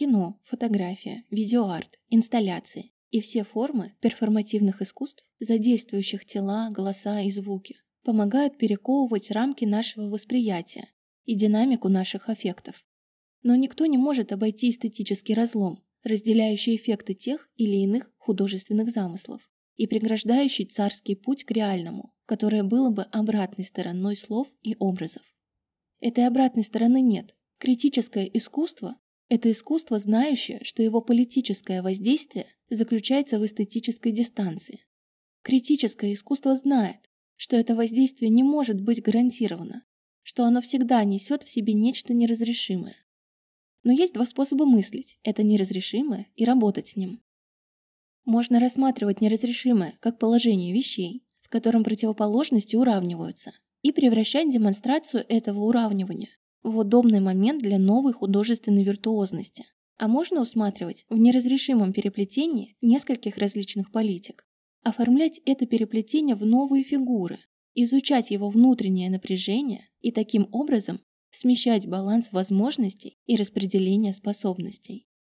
кино, фотография, видеоарт, инсталляции и все формы перформативных искусств, задействующих тела, голоса и звуки, помогают перековывать рамки нашего восприятия и динамику наших аффектов. Но никто не может обойти эстетический разлом, разделяющий эффекты тех или иных художественных замыслов и преграждающий царский путь к реальному, которое было бы обратной стороной слов и образов. Этой обратной стороны нет. Критическое искусство – это искусство, знающее, что его политическое воздействие заключается в эстетической дистанции. Критическое искусство знает, что это воздействие не может быть гарантировано, что оно всегда несет в себе нечто неразрешимое. Но есть два способа мыслить – это неразрешимое и работать с ним. Можно рассматривать неразрешимое как положение вещей, в котором противоположности уравниваются, и превращать демонстрацию этого уравнивания в удобный момент для новой художественной виртуозности. А можно усматривать в неразрешимом переплетении нескольких различных политик, оформлять это переплетение в новые фигуры, изучать его внутреннее напряжение и таким образом смещать баланс возможностей и распределения способностей.